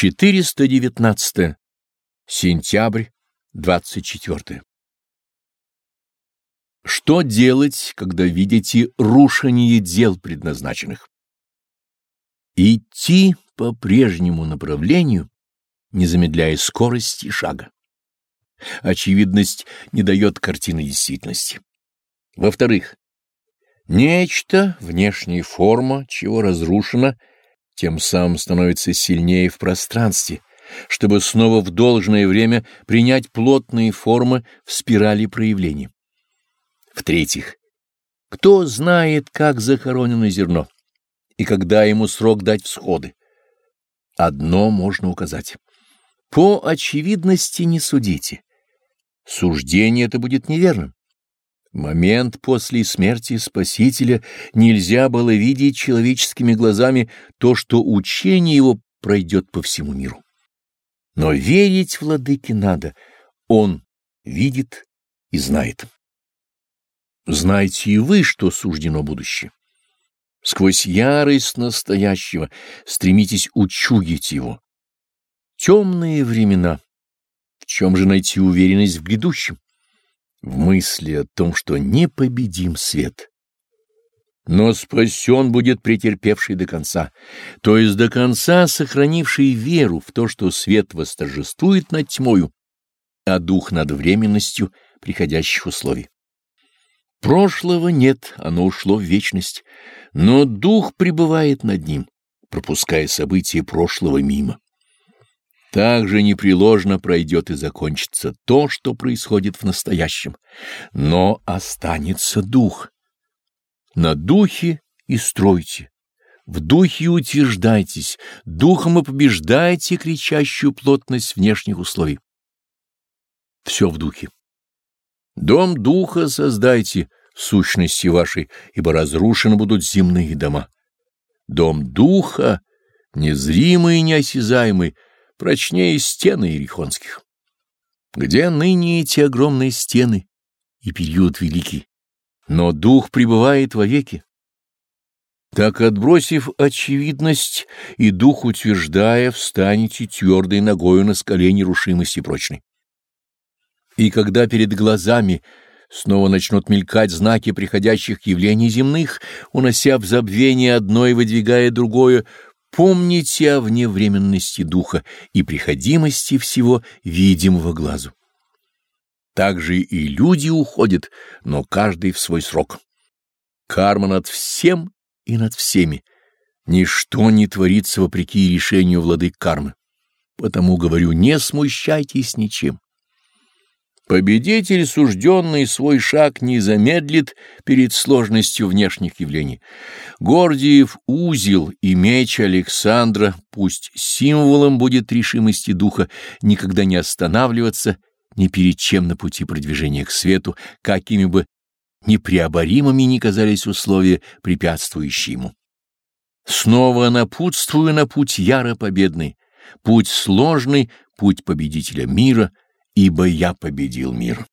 419. Сентябрь, 24. Что делать, когда видите рушение дел предназначенных? Идти по прежнему направлению, не замедляя скорости шага. Очевидность не дает картины действительности. Во-вторых, нечто, внешняя форма, чего разрушено, тем самым становится сильнее в пространстве, чтобы снова в должное время принять плотные формы в спирали проявлений. В-третьих, кто знает, как захоронено зерно и когда ему срок дать всходы? Одно можно указать. По очевидности не судите. Суждение это будет неверным. Момент после смерти Спасителя нельзя было видеть человеческими глазами то, что учение его пройдет по всему миру. Но верить владыке надо, он видит и знает. Знайте и вы, что суждено будущее. Сквозь ярость настоящего стремитесь учугить его. Темные времена. В чем же найти уверенность в грядущем? В мысли о том, что не победим свет. Но спасен будет претерпевший до конца, то есть до конца сохранивший веру в то, что свет восторжествует над тьмою, а дух над временностью приходящих условий. Прошлого нет, оно ушло в вечность, но дух пребывает над ним, пропуская события прошлого мимо. Так же непреложно пройдет и закончится то, что происходит в настоящем, но останется дух. На духе и стройте, в духе утверждайтесь, духом и побеждайте кричащую плотность внешних условий. Все в духе. Дом духа создайте сущности вашей, ибо разрушены будут земные дома. Дом духа, незримый и неосязаемый, прочнее стены ирихонских. Где ныне эти огромные стены и период великий? Но дух пребывает вовеки. Так, отбросив очевидность и дух утверждая, встанете твердой ногою на скале нерушимости прочной. И когда перед глазами снова начнут мелькать знаки приходящих явлений земных, унося в забвение одно и выдвигая другое, Помните о вневременности духа и приходимости всего видимого глазу. Также и люди уходят, но каждый в свой срок. Карма над всем и над всеми. Ничто не творится вопреки решению владык кармы. Потому говорю, не смущайтесь ничем. Победитель, сужденный свой шаг, не замедлит перед сложностью внешних явлений. Гордиев узел и меч Александра пусть символом будет решимости духа никогда не останавливаться ни перед чем на пути продвижения к свету, какими бы непреоборимыми ни казались условия, препятствующие ему. Снова напутствую на путь яро победный, путь сложный, путь победителя мира — ибо я победил мир.